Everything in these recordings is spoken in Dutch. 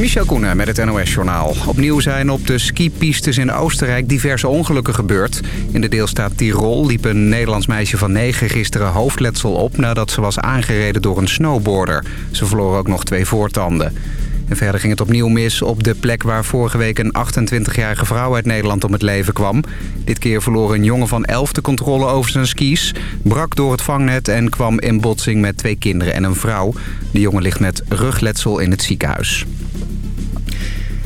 Michel Koenen met het NOS-journaal. Opnieuw zijn op de skipistes in Oostenrijk diverse ongelukken gebeurd. In de deelstaat Tirol liep een Nederlands meisje van 9 gisteren hoofdletsel op... nadat ze was aangereden door een snowboarder. Ze verloor ook nog twee voortanden. En verder ging het opnieuw mis op de plek waar vorige week een 28-jarige vrouw uit Nederland om het leven kwam. Dit keer verloor een jongen van 11 de controle over zijn skis, brak door het vangnet en kwam in botsing met twee kinderen en een vrouw. De jongen ligt met rugletsel in het ziekenhuis.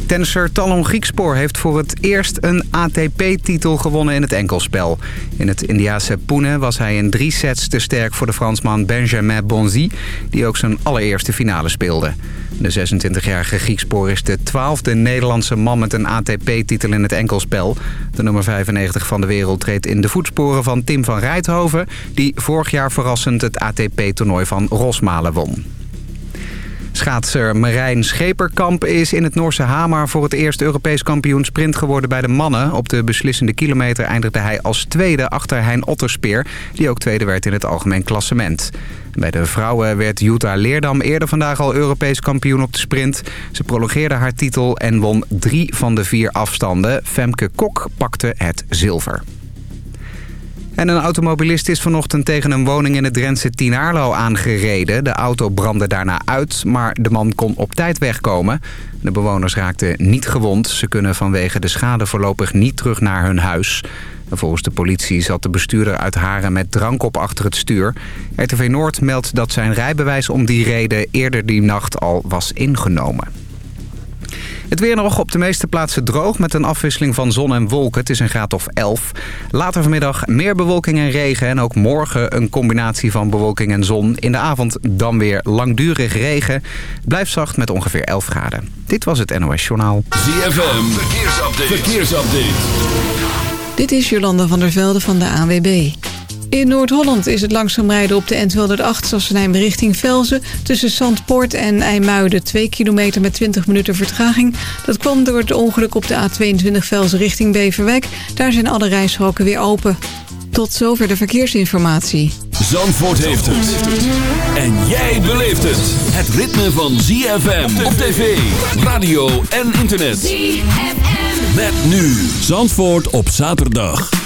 Tennisser Talon Griekspoor heeft voor het eerst een ATP-titel gewonnen in het enkelspel. In het Indiase Pune was hij in drie sets te sterk voor de Fransman Benjamin Bonzi... die ook zijn allereerste finale speelde. De 26-jarige Griekspoor is de twaalfde Nederlandse man met een ATP-titel in het enkelspel. De nummer 95 van de wereld treedt in de voetsporen van Tim van Rijthoven... die vorig jaar verrassend het ATP-toernooi van Rosmalen won. Schaatser Marijn Scheperkamp is in het Noorse Hamar voor het eerst Europees kampioen sprint geworden bij de mannen. Op de beslissende kilometer eindigde hij als tweede achter Hein Otterspeer, die ook tweede werd in het algemeen klassement. Bij de vrouwen werd Jutta Leerdam eerder vandaag al Europees kampioen op de sprint. Ze prolongeerde haar titel en won drie van de vier afstanden. Femke Kok pakte het zilver. En een automobilist is vanochtend tegen een woning in het Drentse Tinaarlo aangereden. De auto brandde daarna uit, maar de man kon op tijd wegkomen. De bewoners raakten niet gewond. Ze kunnen vanwege de schade voorlopig niet terug naar hun huis. Volgens de politie zat de bestuurder uit Haren met drank op achter het stuur. RTV Noord meldt dat zijn rijbewijs om die reden eerder die nacht al was ingenomen. Het weer nog op de meeste plaatsen droog met een afwisseling van zon en wolken. Het is een graad of 11. Later vanmiddag meer bewolking en regen. En ook morgen een combinatie van bewolking en zon. In de avond dan weer langdurig regen. Blijft zacht met ongeveer 11 graden. Dit was het NOS Journaal. ZFM, verkeersupdate. verkeersupdate. Dit is Jolanda van der Velde van de ANWB. In Noord-Holland is het langzaam rijden op de N208 Sassenheim richting Velzen... tussen Zandpoort en IJmuiden 2 kilometer met 20 minuten vertraging. Dat kwam door het ongeluk op de A22 Velzen richting Beverwijk. Daar zijn alle rijstroken weer open. Tot zover de verkeersinformatie. Zandvoort heeft het. En jij beleeft het. Het ritme van ZFM op tv, radio en internet. ZFM. Met nu Zandvoort op zaterdag.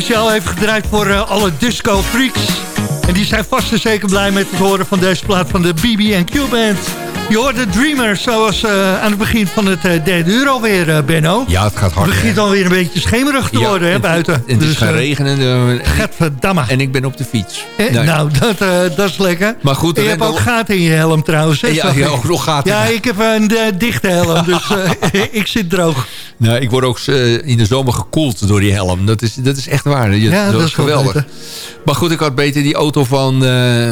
Speciaal even gedraaid voor alle disco freaks. En die zijn vast en zeker blij met het horen van deze plaat van de BB&Q Band. Je hoort de Dreamer, zoals uh, aan het begin van het uh, derde uur alweer, uh, Benno. Ja, het gaat hard. Het begint alweer een beetje schemerig te worden, hè, buiten. En het is dus, gaan regenen. Gadverdamme. En ik ben op de fiets. Eh, Nou, dat, dat is lekker. Maar goed. Je hebt ook gaten in je helm trouwens. Hè, ja, ja, ook nog gaten. Ja, ik heb een dichte helm, dus ik zit droog. Nou, ik word ook in de zomer gekoeld door die helm. Dat is, dat is echt waar. ja, dat is geweldig. Maar goed, ik had beter die auto van,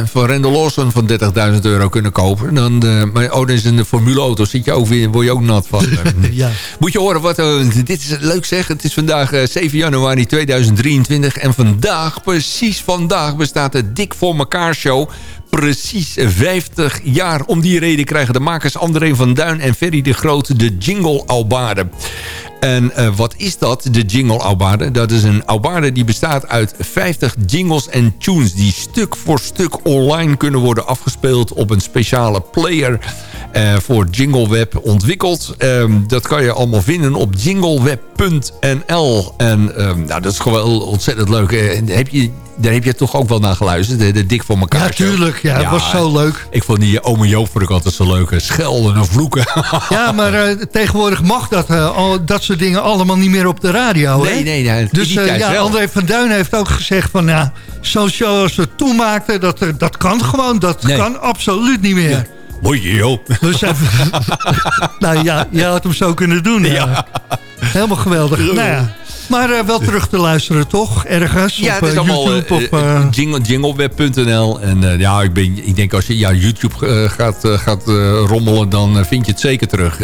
van Randall Lawson van 30.000 euro kunnen kopen. Dan, maar oh, dat is een formuleauto. Zit je ook weer, word je ook nat van. ja. Moet je horen, wat, uh, dit is leuk zeg. Het is vandaag uh, eh, 7 januari 2023. En vandaag, precies vandaag, bestaat de Dik voor elkaar show precies 50 jaar. Om die reden krijgen de makers André van Duin en Ferry de Groot de Jingle Albade. En uh, wat is dat, de Jingle Albade? Dat is een Albade die bestaat uit 50 jingles en tunes... die stuk voor stuk online kunnen worden afgespeeld... op een speciale player uh, voor JingleWeb ontwikkeld. Um, dat kan je allemaal vinden op jingleweb.nl. En um, nou, dat is gewoon ontzettend leuk. Uh, heb je daar heb je toch ook wel naar geluisterd. De, de Dik voor elkaar. Ja, tuurlijk. Ja, het was zo leuk. Ik vond die ome Joop vond ik altijd zo leuk. Schelden en vloeken. ja, maar uh, tegenwoordig mag dat, uh, al, dat soort dingen allemaal niet meer op de radio. Nee, hè? nee, nee. Dus uh, ja, André van Duin heeft ook gezegd van... Ja, zo'n show als we toen maakten, dat, dat kan gewoon. Dat nee. kan absoluut niet meer. Ja. Mooi joh. Dus nou ja, je had hem zo kunnen doen. Ja. Helemaal geweldig. Nou ja. Maar uh, wel terug te luisteren, toch? Ergens ja, op het is uh, allemaal, YouTube? Uh, uh, jingle, jingleweb.nl. En ja, ik, ben, ik denk als je ja, YouTube gaat, gaat rommelen, dan vind je het zeker terug.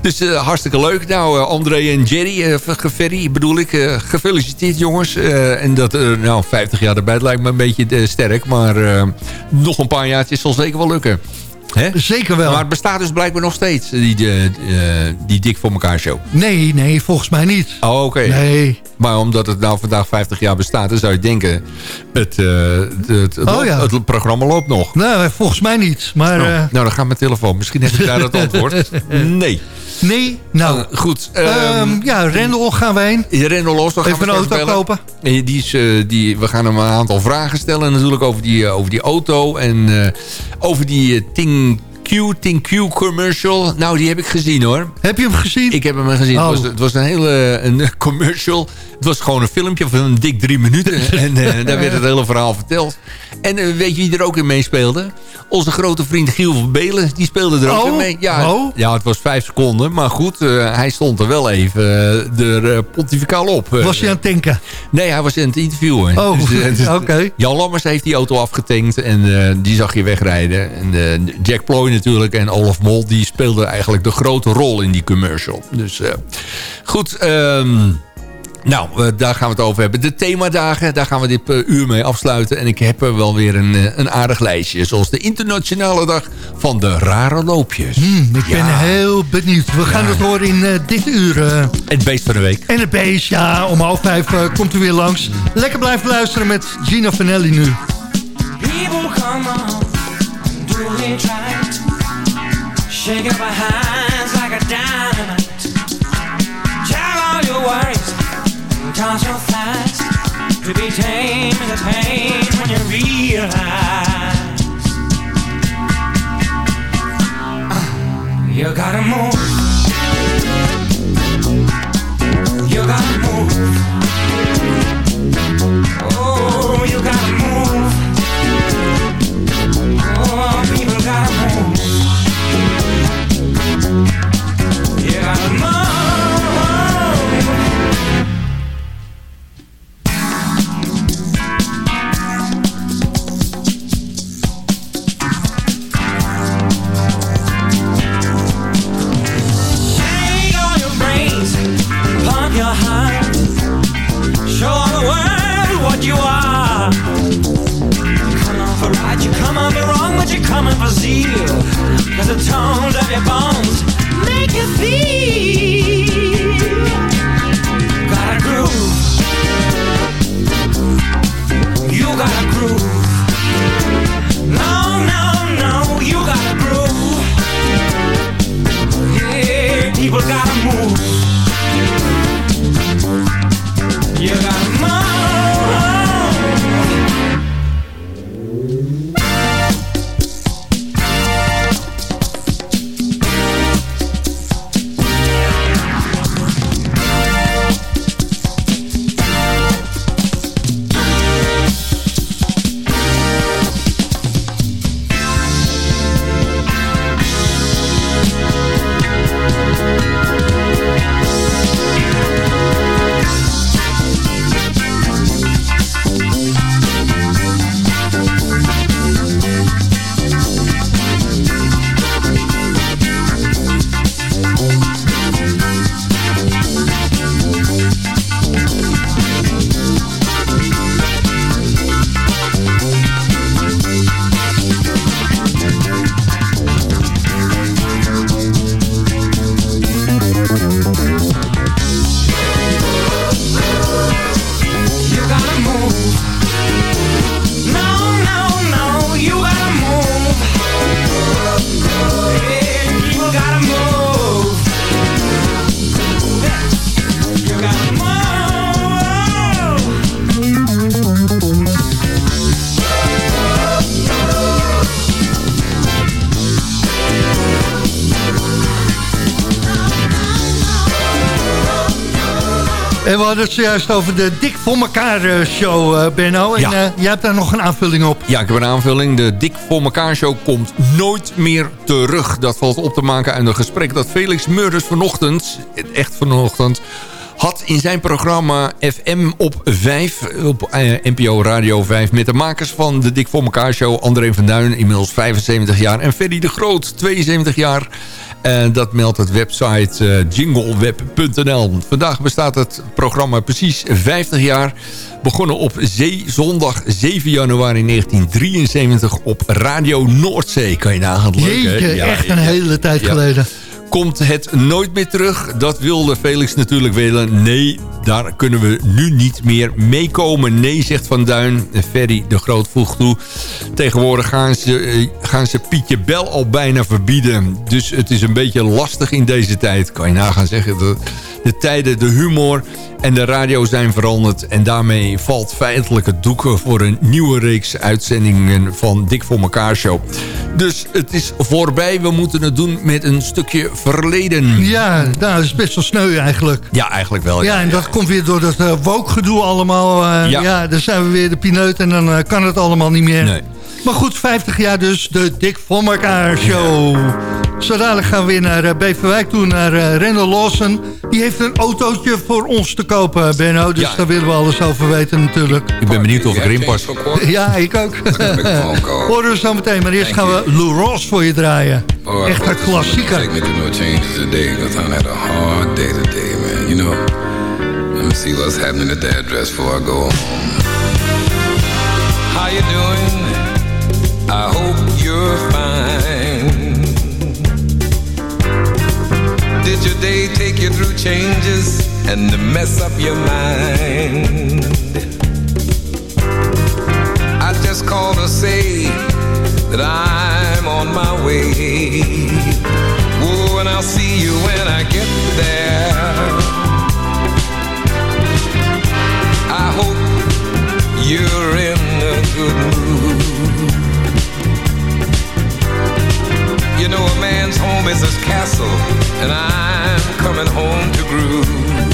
dus hartstikke leuk. Nou, André en Jerry, Ferry bedoel ik, gefeliciteerd jongens. en dat, nou, 50 jaar erbij lijkt me een beetje sterk. Maar nog een paar jaartjes zal zeker wel lukken. He? Zeker wel. Maar het bestaat dus blijkbaar nog steeds, die, die, die Dik voor elkaar show. Nee, nee, volgens mij niet. Oh, oké. Okay. Nee. Maar omdat het nou vandaag 50 jaar bestaat, dan zou je denken... het, uh, het, het, oh, ja. het, programma loopt nog. Nou, volgens mij niet. Maar, oh, uh... Nou, dan gaat mijn telefoon. Misschien heb ik daar het antwoord. Nee. Nee, nou. Uh, goed. Um, ja, Rendel gaan we heen. Rendel los. Dan Even gaan we een auto bellen. kopen. Die is, uh, die, we gaan hem een aantal vragen stellen natuurlijk over die, over die auto. En uh, over die Ting... Q, Q commercial. Nou, die heb ik gezien hoor. Heb je hem gezien? Ik heb hem gezien. Oh. Het, was, het was een hele een commercial. Het was gewoon een filmpje van een dik drie minuten. en uh, daar werd het hele verhaal verteld. En uh, weet je wie er ook in meespeelde? Onze grote vriend Giel van Belen. Die speelde er ook oh. in mee. Ja, oh. ja, het was vijf seconden. Maar goed, uh, hij stond er wel even er pontificaal op. Was hij aan het tanken? Nee, hij was in het interviewen. Oh, dus, oké. Okay. Jan Lammers heeft die auto afgetankt. En die zag je wegrijden. En Jack Ploy natuurlijk en Olaf Mol... die speelden eigenlijk de grote rol in die commercial. Dus goed... Um, nou, uh, daar gaan we het over hebben. De themadagen, daar gaan we dit uh, uur mee afsluiten. En ik heb er wel weer een, uh, een aardig lijstje. Zoals de internationale dag van de rare loopjes. Hmm, ik ja. ben heel benieuwd. We gaan ja. het horen in dit uur. het beest van de week. En het beest, ja. Om half vijf komt u weer langs. Lekker blijven luisteren met Gina Vanelli nu. People come on, up our hands like a dynamite. Tell all your worries. To pain when you realize you gotta move. You gotta move. Hadden het zojuist over de Dik voor elkaar eh, show, uh, Benno. En ja. uh, jij hebt daar nog een aanvulling op. Ja, ik heb een aanvulling. De Dik voor elkaar show komt nooit meer terug. Dat valt op te maken uit een gesprek dat Felix Murders vanochtend, echt vanochtend had in zijn programma FM op 5, op NPO Radio 5... met de makers van de Dik voor elkaar show... André van Duin, inmiddels 75 jaar... en Ferry de Groot, 72 jaar... En dat meldt het website uh, jingleweb.nl. Vandaag bestaat het programma precies 50 jaar. Begonnen op zee, zondag 7 januari 1973 op Radio Noordzee. Kan je nagaan. Jeetje, ja, echt een hele tijd geleden komt het nooit meer terug. Dat wilde Felix natuurlijk willen. Nee, daar kunnen we nu niet meer meekomen. Nee, zegt Van Duin. Ferry de Groot voegt toe. Tegenwoordig gaan ze, eh, gaan ze Pietje Bel al bijna verbieden. Dus het is een beetje lastig in deze tijd. Kan je nagaan zeggen. De, de tijden, de humor en de radio zijn veranderd. En daarmee valt feitelijk het doeken voor een nieuwe reeks uitzendingen van Dik voor elkaar show. Dus het is voorbij. We moeten het doen met een stukje verleden. Ja, nou, dat is best wel sneu eigenlijk. Ja, eigenlijk wel. Ja, ja en dat komt weer door dat uh, woke-gedoe allemaal. Uh, ja. ja, dan zijn we weer de pineut en dan uh, kan het allemaal niet meer. Nee. Maar goed, 50 jaar dus de Dik voor elkaar show. Zo dadelijk gaan we weer naar Beverwijk toe, naar Rendel Lawson. Die heeft een autootje voor ons te kopen, Benno. Dus ja. daar willen we alles over weten natuurlijk. Ik ben benieuwd of ik erin pas. ja, ik ook. Horen we zo meteen. Maar eerst gaan we Lou Ross voor je draaien. Oh, Echt een klassieker. Take me to no changes today, because I had a hard day today, man. You know, let me see what's happening at the address before I go home. How you doing? I hope you're fine. Did your day take you through changes and to mess up your mind? I just called to say that I'm on my way. Oh, and I'll see you when I get there. I hope you're in a good mood. You know a man's home is his castle, and I'm coming home to groove.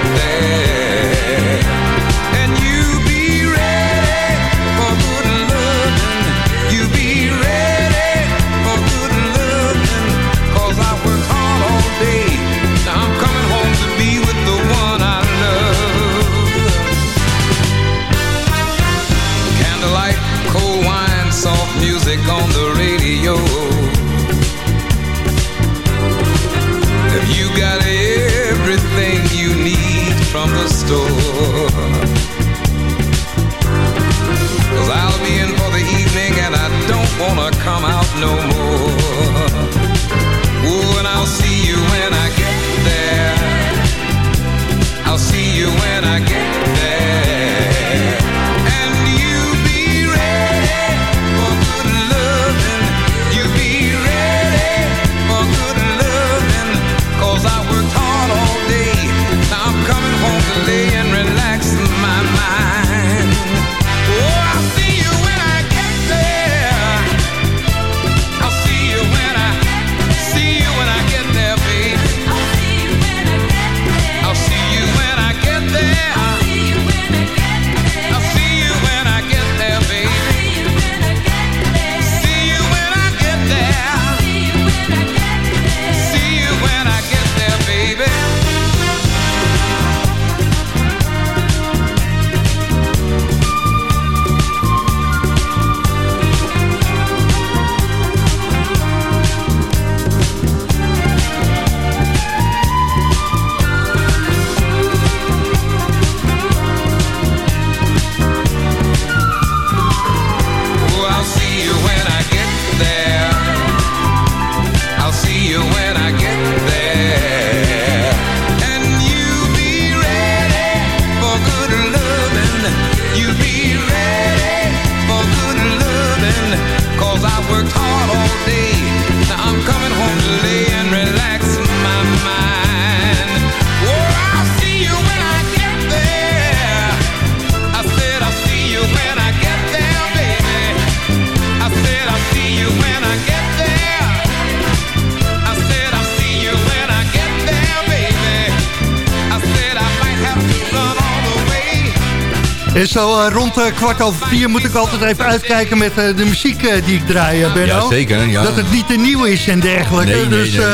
Zo eh, rond eh, kwart over vier moet ik altijd even uitkijken met eh, de muziek eh, die ik draai, uh, Benno. Ja, zeker, ja. Dat het niet te nieuw is en dergelijke. Nee, nee, dus nee.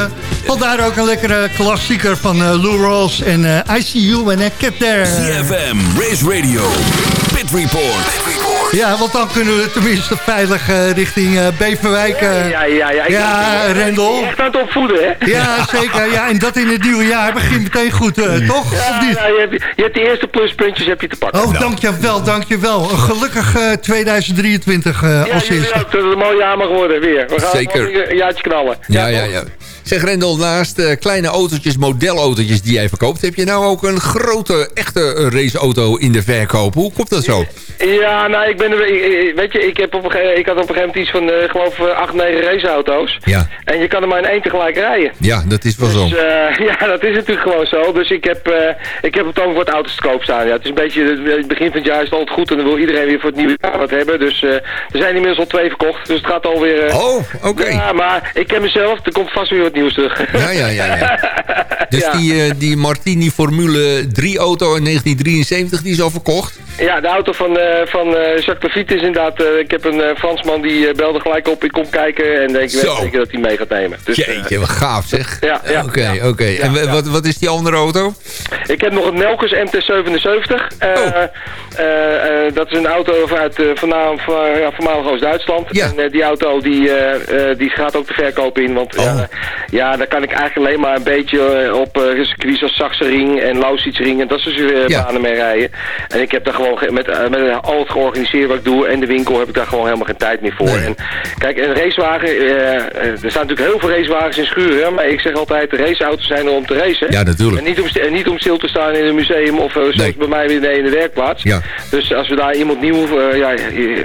vandaar ook een lekkere klassieker van eh, Lou Rawls en eh, I See You When I Get There. CFM, Race Radio, Pit Report. Ja, want dan kunnen we tenminste veilig eh, richting eh, Beverwijk. eh, Ja, ja, ja. Ik Ja, ben- Rendel. Echt aan het opvoeden, hè? Ja, zeker. Ja, en dat in het nieuwe jaar begint meteen goed, eh, toch? Of Ja, niet? ja, je, hebt, je hebt die eerste pluspuntjes heb je te pakken. Oh, dankjewel, dankjewel. Een gelukkig eh, 2023 eh, ja, als eerste. ook. Dat het een mooi jaar mag worden weer. We gaan Zeker. een jaartje knallen. Ja, ja, ja. Zeg Rendel, naast eh, kleine autootjes, modelautootjes die jij verkoopt... heb je nou ook een grote, echte eh, raceauto in de verkoop. Hoe komt dat zo? Ja, nou, ik ben er, weet je, ik, heb op een, ik had op een gegeven moment iets van, eh, geloof ik, 8, 9 raceauto's. Ja. En je kan er maar in één tegelijk rijden. Ja, dat is wel zo. Dus eh, ja, dat is natuurlijk gewoon zo. Dus ik heb, ik heb het dan voor het auto's te koop staan. Ja, het is een beetje, het begin van het jaar is het altijd goed en dan wil iedereen weer voor het nieuwe jaar wat hebben. Dus er zijn inmiddels al twee verkocht, dus het gaat alweer... Oh, oké. Ja, maar ik ken mezelf, er komt vast weer wat nieuws terug. Ja, ja, ja. ja. Dus Ja. die, eh, die Martini Formule 3 auto in 1973, die is al verkocht? Ja, de auto van, eh, van eh, Jacques Lafitte is inderdaad... eh, ik heb een Fransman die belde gelijk op, ik kom kijken en ik Zo. weet zeker dat hij mee gaat nemen. Dus, Jeetje, wat gaaf zeg. Ja, Oké, ja. oké. En Ja, wa- ja. Wat, wat is die andere auto? Ik heb nog een Melkers MT-77. Eh, Oh. eh, eh, dat is een auto uit ja, voormalig Oost-Duitsland. Ja. En die auto die, die gaat ook de verkoop in. Want Oh. ja, ja, daar kan ik eigenlijk alleen maar een beetje op circuits als Sachsenring en Lausitzring en dat soort banen mee rijden. En ik heb daar gewoon met, uh, met al het georganiseerd wat ik doe en de winkel heb ik daar gewoon helemaal geen tijd meer voor. Nee. En, kijk, een racewagen, eh, eh, er staan natuurlijk heel veel racewagens in schuren, maar ik zeg altijd, de raceauto's zijn er om te racen. Ja, natuurlijk. En niet om, en niet om stil te staan in een museum of zoals Nee. bij mij weer in de werkplaats. Ja. Dus als we daar iemand nieuw, ja,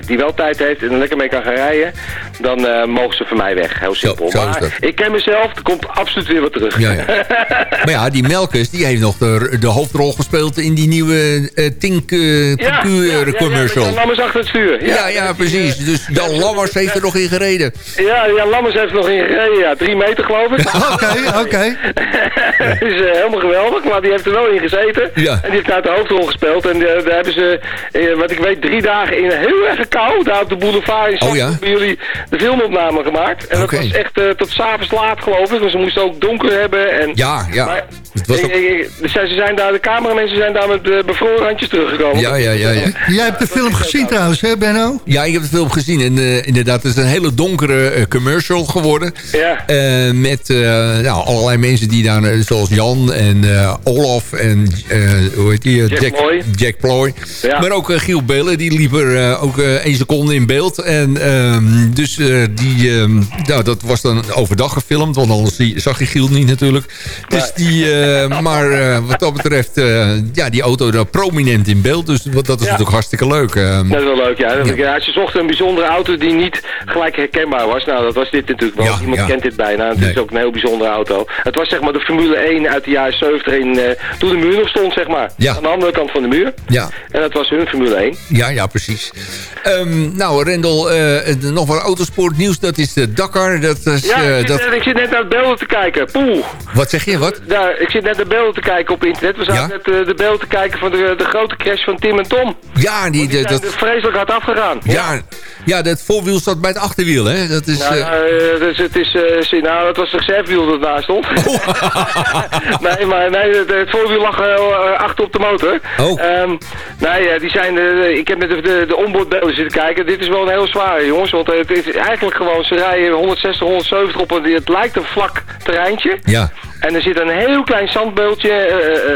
die wel tijd heeft en er lekker mee kan gaan rijden, dan uh, mogen ze van mij weg. Heel simpel. zo maar ik ken mezelf, er komt absoluut weer wat terug. Ja, ja. Maar ja, die Melkers, die heeft nog de, de hoofdrol gespeeld in die nieuwe uh, Tink, uh, Ja, ja, ja, eh, commercial. Ja, Jan Lammers achter het stuur. Ja, ja, precies. Dus Dan Lammers heeft er nog in gereden. Ja, Jan Lammers heeft er nog in gereden, ja. Drie meter geloof ik. Oké, oké. Dat is uh, helemaal geweldig, maar die heeft er wel in gezeten. Ja. En die heeft uit de hoofdrol gespeeld. En uh, daar hebben ze, uh, wat ik weet, drie dagen in een heel erg kou, daar op de boulevard in Oh, ja? hebben jullie de filmopname gemaakt. En dat was echt uh, tot s'avonds laat geloof ik, want ze moesten ook donker hebben. En, Ja, ja. Maar, Het was ook- ik- ik- ik- ze zijn daar, de cameramensen zijn daar met uh, bevroren handjes teruggekomen. Ja, ja, ja, ja. Jij hebt de film gezien trouwens, hè Benno? Ja, ik heb de film gezien. En eh, inderdaad, het is een hele donkere eh, commercial geworden. Ja. Eh, met nou, allerlei mensen die daar, zoals Jan en eh, Olaf en eh, hoe heet die? Jack Ploy. Jack Ploy. Ja. Maar ook Giel Belen, die liep er eh, ook eh, één seconde in beeld. En ehm, dus eh, die, ehm, nou, dat was dan overdag gefilmd, want anders zag je Giel niet natuurlijk. Dus die, eh, maar eh, wat dat betreft, eh, ja, die auto daar prominent in beeld. Dus wat, dat is Ja. natuurlijk hartstikke leuk. ehm. Dat is wel leuk, ja. Dat Ja. ik- ja. Ze zochten een bijzondere auto die niet gelijk herkenbaar was. Nou, dat was dit natuurlijk wel. Ja, ja. kent dit bijna. Het Nee. is ook een heel bijzondere auto. Het was zeg maar de Formule 1 uit de jaren 70 in, eh, toen de muur nog stond, zeg maar. Ja. Aan de andere kant van de muur. ja. En dat was hun Formule 1. Ja, ja, precies. Ehm, nou, Rendel, eh, nog wat autosportnieuws. Dat is de Dakar. Dat is, Ja, eh, ik, zit, dat... ik zit net naar de beelden te kijken. Poeh. Wat zeg je, wat? Ja, ik zit net de beelden te kijken op internet. We zaten net de beelden te kijken van de, de grote crash van Tim en Tom. Ja, die, Die dat, er vreselijk hard afgegaan. ja, ja, dat voorwiel zat bij het achterwiel, hè? Dat is... Nou, eh, eh, dus het is, eh, zie- nou, was de reservewiel dat daar stond. nee, maar nee, het, het voorwiel lag achter op de motor. Oh. Ehm, nee, uh, die zijn, ik heb met de, de, de onboardbeelden zitten kijken. Dit is wel een heel zware, jongens. Want het is eigenlijk gewoon, ze rijden 160, 170 op een, het lijkt een vlak terreintje. ja. En er zit een heel klein zandbeeldje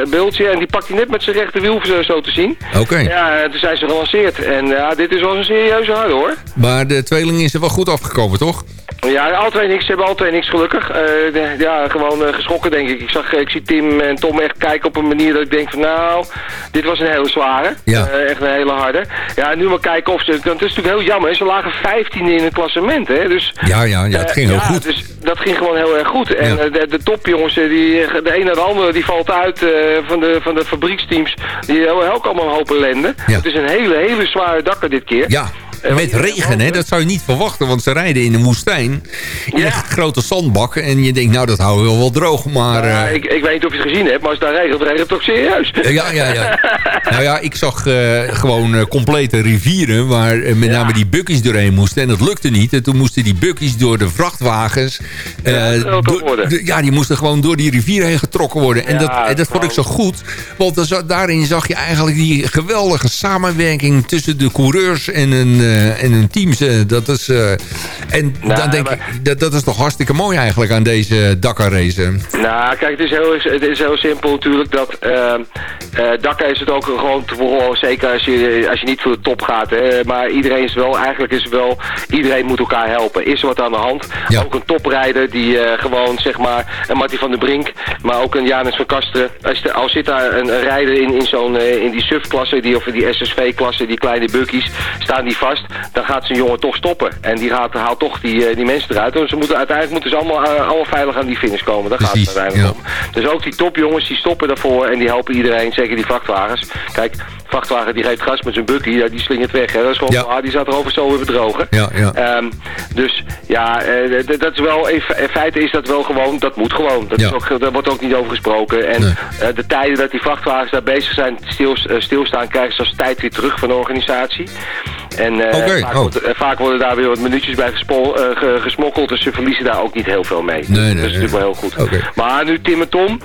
uh, beeldje, en die pakt hij net met zijn rechterwiel zo, zo te zien. Oké. Ja, toen zijn ze gelanceerd. En ja, dit is wel een serieuze harde hoor. Maar de tweeling is er wel goed afgekomen, toch? Ja, alle twee niks. Ze hebben alle twee niks gelukkig. Uh, de, ja, gewoon uh, geschrokken denk ik. Ik, zag, ik zie Tim en Tom echt kijken op een manier dat ik denk van nou, dit was een hele zware. Ja. Uh, echt een hele harde. Ja, nu maar kijken of ze, het is natuurlijk heel jammer. Ze lagen 15 in het klassement hè. Dus, Ja, ja, ja het ging heel goed. Dus dat ging gewoon heel erg goed. En Ja. de, de topjongens, die, de een naar de andere, die valt uit van, de, van de fabrieksteams. Die hebben ook allemaal een hoop ellende. Ja. Het is een hele, hele zware dakker dit keer. Ja. Eh, Met regen, hè? Dat zou je niet verwachten, want ze rijden in de woestijn. In Ja. een grote zandbak. En je denkt, nou, dat houden we wel wel droog. Maar Ja, eh, ik, ik weet niet of je het gezien hebt, maar als het daar regent, regent het ook serieus. ja, ja, ja. nou ja, ik zag eh, gewoon eh, complete rivieren... waar eh, met name die buggies doorheen moesten. En dat lukte niet. En toen moesten die buggies door de vrachtwagens... eh, door- ja, die moesten gewoon door die rivier heen getrokken worden. En dat, en dat vond ik zo goed. Want daarin zag je eigenlijk die geweldige samenwerking... tussen de coureurs en eh, en hun teams. eh, dat is, eh, en Nou, dan denk maar- ik, dat, dat is toch hartstikke mooi eigenlijk aan deze Dakar race. Nou, kijk, het is heel, het is heel simpel natuurlijk dat eh eh Dakar is het ook gewoon te vooral, zeker als je, als je niet voor de top gaat. Hè, maar iedereen is wel, eigenlijk is het wel, iedereen moet elkaar helpen. Is er wat aan de hand? Ja. Ook een toprijder die eh, gewoon, zeg maar, een Marty van der Brink, maar ook een Janus van Kasteren. Als, de- als zit daar een, een rijder in, in zo'n, eh, in die SUF-klasse, die, of die SSV-klasse, die kleine buggies, staan die vast, dan gaat zo'n jongen toch stoppen. En die gaat, haalt toch die, eh, die mensen eruit. Dus ze moeten, uiteindelijk moeten ze allemaal, eh, allemaal veilig aan die finish komen. Daar gaat het uiteindelijk ja. om. Dus ook die topjongens die stoppen daarvoor en die helpen iedereen, zeker die vrachtwagens. Kijk, vrachtwagen die geeft gas met zijn buggy, ja, die slingert weg. Hè. Dat is gewoon, Ja. ah, die staat erover zo weer bedrogen. Ja, ja. Ehm, dus ja, eh, dat is wel, in fe- in feite is dat wel gewoon, dat moet gewoon. Dat Ja. is ook, daar wordt ook niet over gesproken. En Nee. de tijden dat die vrachtwagens daar bezig zijn stil, eh, stilstaan, krijgen ze als tijd weer terug van de organisatie. En eh, vaak, oh. wordt- eh, vaak worden daar weer wat minuutjes bij eh, ge- gesmokkeld, dus ze verliezen daar ook niet heel veel mee. Nee, nee, dat is natuurlijk wel heel goed. Maar nu Tim en Tom,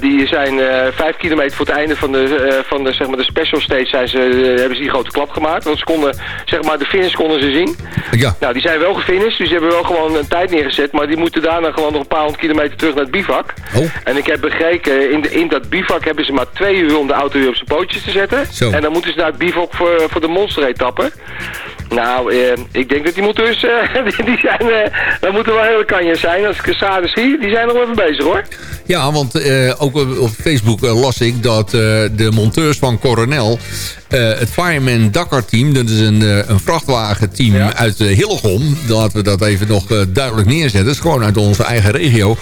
die zijn vijf kilometer voor het einde van de, van de, zeg maar, de special stage zijn ze, hebben ze die grote klap gemaakt. Want ze konden, zeg maar, de finish konden ze zien. Ja, Nou, die zijn wel gefinished, dus die hebben wel gewoon een tijd neergezet. Maar die moeten daarna gewoon nog een paar honderd kilometer terug naar het bivak. Oh. En ik heb begrepen, in, de, in dat bivak hebben ze maar twee uur om de auto weer op zijn pootjes te zetten. Zo. En dan moeten ze naar het bivak voor, voor de monsteretappe. Nou, eh, ik denk dat die monteurs, eh, die, die zijn, eh, dat moeten wel hele kanjes zijn. Als ik een schade zie, die zijn nog even bezig hoor. ja want eh, ook op op Facebook eh, las ik dat eh, de monteurs van Coronel... eh, het Fireman Dakar team, dat is een, eh, een vrachtwagenteam Ja. uit uh, Hillegom. Laten we dat even nog duidelijk neerzetten. Dat is gewoon uit onze eigen regio.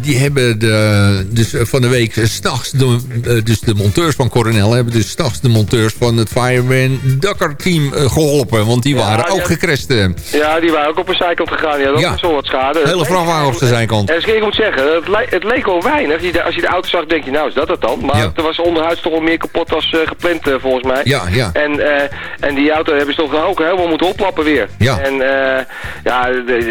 Die hebben de, dus van de week s'nachts... De, dus de monteurs van Coronel hebben dus s'nachts de monteurs van het Fireman Dakar team eh, geholpen. Want die waren ook eh. Ja, die waren ook op een zijkant gegaan. Ja, dat was wel wat schade. Hele vrachtwagen op zijn zijkant. En dus ik moet zeggen, het, le- het leek wel weinig. Als je de auto zag, denk je, nou is dat het dan? Maar er was onderhuids toch wel meer kapot als gepland eh, volgens mij. Ja, ja. En, eh, en die auto hebben ze toch ook helemaal moeten oplappen weer. Ja. En eh, ja,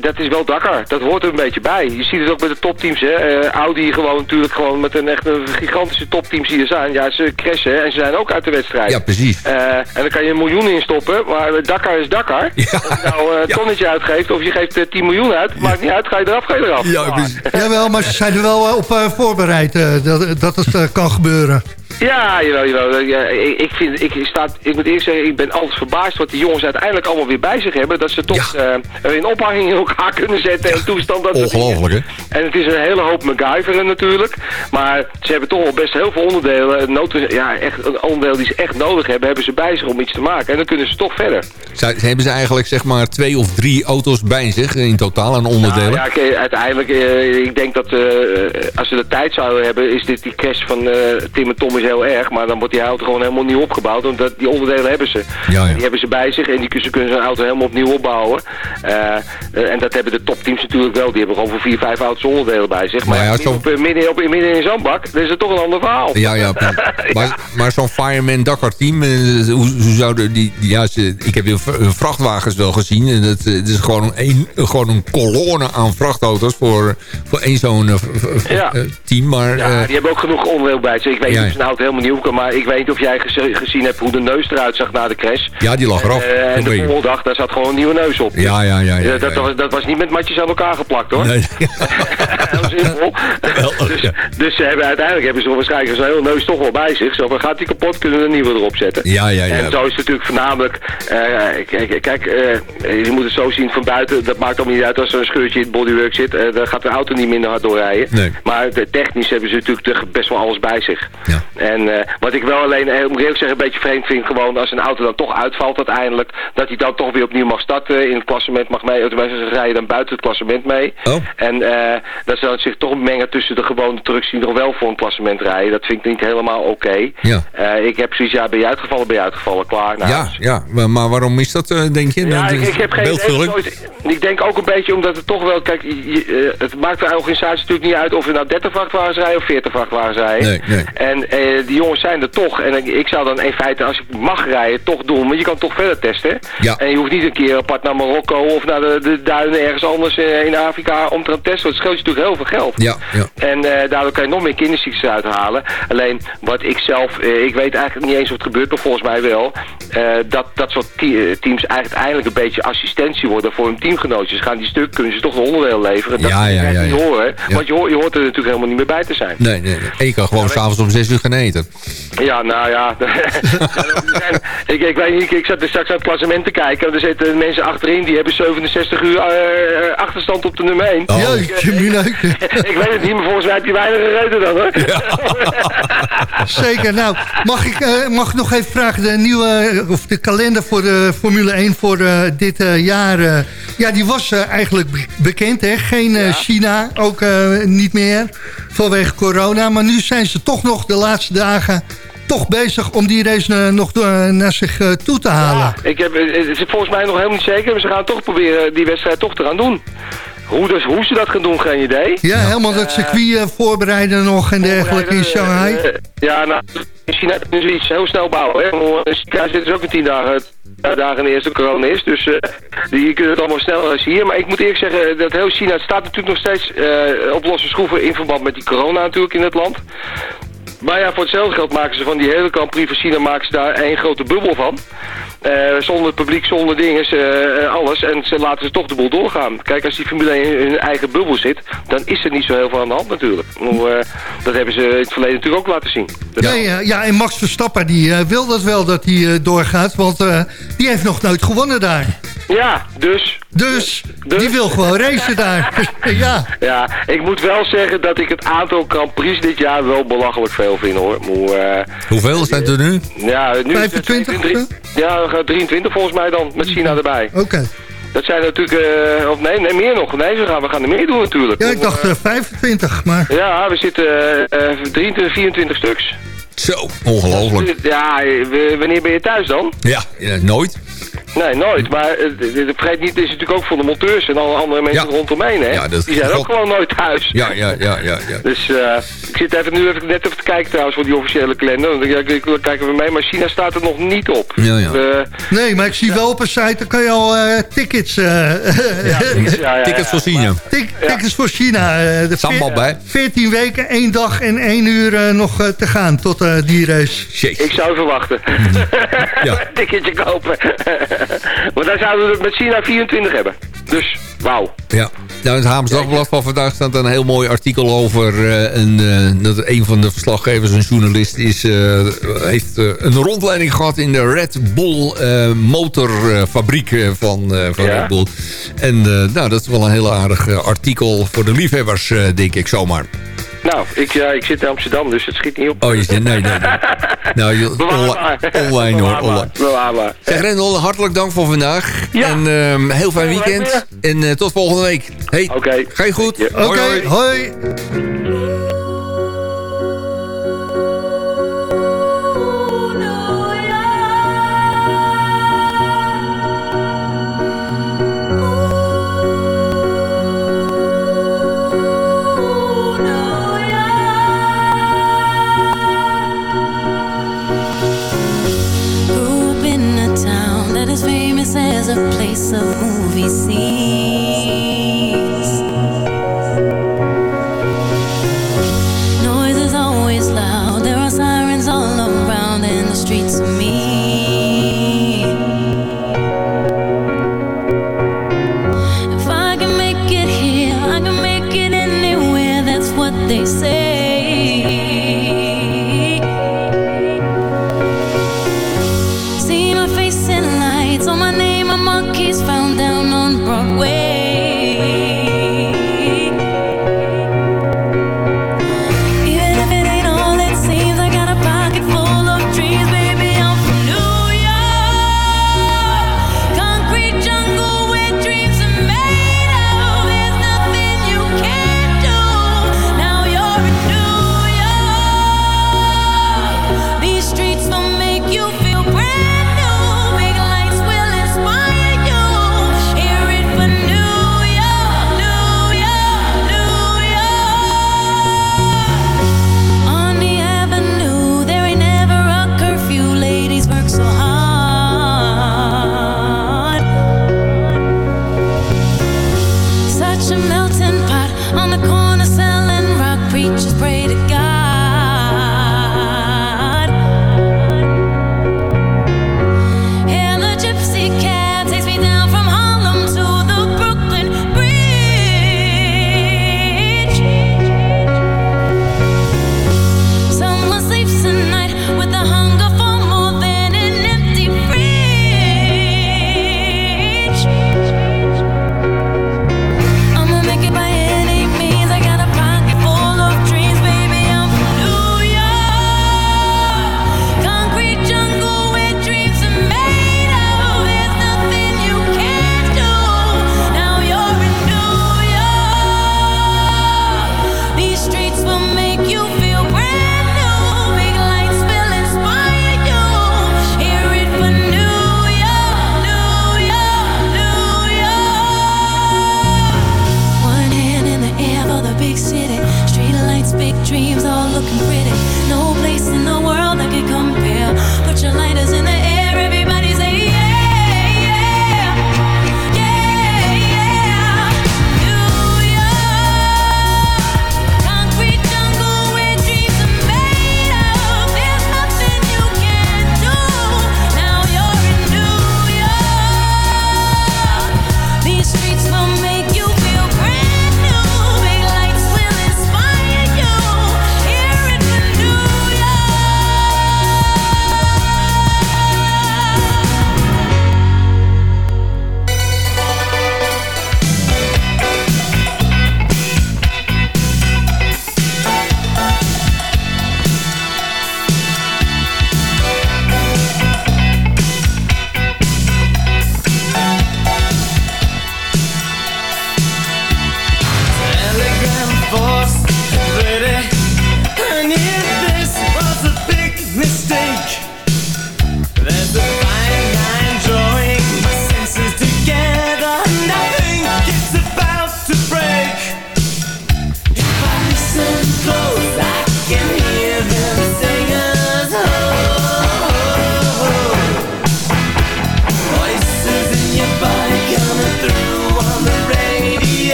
dat is wel Dakar. Dat hoort er een beetje bij. Je ziet het ook bij de topteams. Hè. Eh, Audi gewoon natuurlijk gewoon met een echt een gigantische topteams die er zijn. Ja, ze crashen en ze zijn ook uit de wedstrijd. Ja, precies. Eh, en dan kan je een miljoen in stoppen, maar Dakar is Dakar. Ja. Of je nou eh, een Ja. tonnetje uitgeeft of je geeft eh, 10 miljoen uit, maakt niet uit, ga je eraf, ga je eraf. Ja, precies. Jawel, maar ze zijn er wel op eh, voorbereid dat, dat het kan gebeuren. Ja, jawel, jawel. Ja, ik, vind, ik, sta, ik moet eerlijk zeggen, ik ben altijd verbaasd wat die jongens uiteindelijk allemaal weer bij zich hebben. Dat ze toch Ja. eh, in ophanging in elkaar kunnen zetten en toestand. Dat. Ongelooflijk, hè? En het is een hele hoop MacGyveren natuurlijk. Maar ze hebben toch wel best heel veel onderdelen. Nood, ja, echt een onderdeel die ze echt nodig hebben, hebben ze bij zich om iets te maken. En dan kunnen ze toch verder. Zij- hebben ze eigenlijk zeg maar twee of drie auto's bij zich in totaal aan onderdelen? Nou, ja, uiteindelijk, eh, ik denk dat eh, als ze de tijd zouden hebben, is dit die crash van eh, Tim en Tom is heel erg. Maar dan wordt die auto gewoon helemaal nieuw opgebouwd. Want dat, die onderdelen hebben ze. Ja, ja. Die hebben ze bij zich en die, ze kunnen zo'n auto helemaal opnieuw opbouwen. Eh, eh, en dat hebben de topteams natuurlijk wel. Die hebben gewoon voor vier, vijf auto's onderdelen bij zich. Maar Nou zo- op, midden, op, midden in een zandbak, dat is het toch een ander verhaal. Ja, ja. Maar, maar zo'n Fireman Dakar team, eh, hoe, hoe zouden die... die- Ja, ze, ik heb eh, vrachtwagens wel gezien. En het, eh, het is gewoon een, gewoon een kolonne aan vrachtauto's voor, voor één zo'n Ja. team. Maar Ja, die hebben ook genoeg onderdeel bij zich. Ik weet niet of zijn helemaal nieuw kan, maar ik weet niet of jij gezien hebt hoe de neus eruit zag na de crash. ja, die lag eraf. Eh, en de volgende dag, daar zat gewoon een nieuwe neus op. Ja, ja, ja. ja, Ja, ja, dat. Was, dat was niet met matjes aan elkaar geplakt hoor. Nee. Simpel. Dus, dus ze hebben, uiteindelijk hebben ze waarschijnlijk zo'n hele neus toch wel bij zich. Zo van, gaat die kapot, kunnen we een nieuwe erop zetten. Ja, ja, ja. En zo is het natuurlijk voornamelijk... eh, kijk, eh, je moet het zo zien van buiten. Dat maakt allemaal niet uit als er een scheurtje in het bodywork zit. eh dan gaat de auto niet minder hard doorrijden. Nee. Maar technisch hebben ze natuurlijk best wel alles bij zich. Ja. En eh, wat ik wel alleen, eh, moet ik eerlijk zeggen, een beetje vreemd vind... gewoon als een auto dan toch uitvalt uiteindelijk... dat hij dan toch weer opnieuw mag starten in het klassement mag mee. Of tenminste, ze rijden dan buiten het klassement mee. Oh. En eh, dat ze dan zich toch mengen tussen de gewone trucks die nog wel voor een klassement rijden. Dat vind ik niet helemaal oké. Ja. Ik heb zoiets, ja, ben je uitgevallen, ben je uitgevallen, klaar. Nou, Ja, ja, maar- waarom is dat, denk je? ja, Dat ik, heb geen idee. Nooit- Ik denk ook een beetje omdat het toch wel... Kijk, je- je, het maakt de organisatie natuurlijk niet uit of er nou 30 vrachtwagens rijden of 40 vrachtwagens rijden. Nee, nee. En die jongens zijn er toch. En ik, ik zou dan in feite, als ik mag rijden, toch doen. Maar je kan toch verder testen. Ja. En je hoeft niet een keer apart naar Marokko of naar de, de duinen ergens anders eh, in Afrika om te gaan testen. Het scheelt je natuurlijk heel veel geld. Ja, ja. En eh, daardoor kan je nog meer kinderziektes uithalen. Alleen wat ik zelf, eh, ik weet eigenlijk niet eens of het gebeurt, maar volgens mij wel. eh, dat dat soort te- eh, teams uiteindelijk een beetje assistentie worden voor hun teamgenootjes. Gaan die stuk, kunnen ze toch de onderdeel leveren. Dat Ja, ja, ja, niet horen. Want je, hoort- je hoort er natuurlijk helemaal niet meer bij te zijn. Nee, nee, nee. En je kan gewoon s'avonds om zes uur gaan eten. Ja, nou ja. Zijn- ik, ik weet niet, ik zat er straks aan het klassement te kijken. En er zitten mensen achterin die hebben 67 uur eh, achterstand op de nummer 1. Oh. Jeetje, minuutje. ik weet het niet, maar volgens mij heb je weinig gereden dan hoor. Zeker. Nou, mag ik, eh, mag ik nog even vragen, de nieuwe, eh, of de kalender voor de Formule 1 voor eh, dit eh, jaar, eh, ja, die was eh, eigenlijk be- bekend, hè? Geen eh, China, ook eh, niet meer, vanwege corona. Maar nu zijn ze toch nog de laatste dagen toch bezig om die race eh, nog eh, naar zich eh, toe te halen. Ik heb, het is volgens mij nog helemaal niet zeker, maar ze gaan toch proberen die wedstrijd toch te gaan doen. Hoe, dus, hoe ze dat gaan doen, geen idee. Ja, helemaal dat circuit voorbereiden nog en dergelijke in Shanghai. Ja, nou, in China kunnen ze iets heel snel bouwen. Hè. In China zitten ze ook in tien dagen, dagen de eerste corona is. Dus eh, die kunnen het allemaal sneller als hier. Maar ik moet eerlijk zeggen, dat heel China staat natuurlijk nog steeds op losse schroeven in verband met die corona natuurlijk in het land. Maar ja, voor hetzelfde geld maken ze van die hele Grand Prix van China maken ze daar één grote bubbel van. Eh, zonder publiek, zonder dingen, eh, alles. En ze laten ze toch de boel doorgaan. Kijk, als die Formule 1 in hun eigen bubbel zit, dan is er niet zo heel veel aan de hand natuurlijk. Nou, eh, dat hebben ze in het verleden natuurlijk ook laten zien. Ja, ja, ja, en Max Verstappen die, eh, wil dat wel dat hij eh, doorgaat, want eh, die heeft nog nooit gewonnen daar. Ja, dus... Dus, Dus? die wil gewoon racen daar. ja, Ja, ik moet wel zeggen dat ik het aantal Grand Prix dit jaar wel belachelijk veel vind hoor. Maar, eh, Hoeveel zijn er nu? ja, nu is het 25 of 23 Ja, we gaan 23 volgens mij dan, met China erbij. oké. Dat zijn natuurlijk, eh, of nee, nee, meer nog. Nee, we gaan, we gaan er meer doen natuurlijk. Ja, ik dacht eh, 25, maar... Ja, we zitten eh, eh, 23, 24 stuks. Zo, ongelooflijk. Ja, eh, wanneer ben je thuis dan? Ja, ja, nooit. Nee, nooit. Maar eh, vergeet niet, het is natuurlijk ook voor de monteurs en alle andere mensen Ja. rondomheen, hè? Ja, dat- Die zijn ook gewoon nooit thuis. Ja, ja, ja, ja. ja. Dus eh, ik zit even, nu even, net even te kijken trouwens voor die officiële kalender. Want ik, ik, ik, kijken we mee, maar China staat er nog niet op. Ja, ja. Eh, Nee, maar ik zie wel op een site, dan kan je al eh, tickets... eh, ja, ja, Tickets voor China. tickets voor China. eh, de Sambal bij. 14 weken, 1 dag en 1 uur eh, nog eh, te gaan tot eh, die race. Jeetje. Ik zou even wachten. Ja. Een ticketje kopen. Want dan zouden we het met China 24 hebben. Dus, wauw. Ja. Nou, in het Haams Dagblad van vandaag staat een heel mooi artikel over... eh, een, eh, dat een van de verslaggevers, een journalist, is, eh, heeft eh, een rondleiding gehad... in de Red Bull eh, motorfabriek eh, van, eh, van Ja. Red Bull. En eh, nou, dat is wel een heel aardig eh, artikel voor de liefhebbers, eh, denk ik zomaar. Nou, ik, ja, ik zit in Amsterdam, dus het schiet niet op. Oh, je zegt nee, nee, nee. Nou, je, online hoor, online. Zeg Rendel, hartelijk dank voor vandaag. Ja. En ehm, heel fijn weekend. En eh, tot volgende week. Hey, Oké. ga je goed? Ja. Oké, hoi. A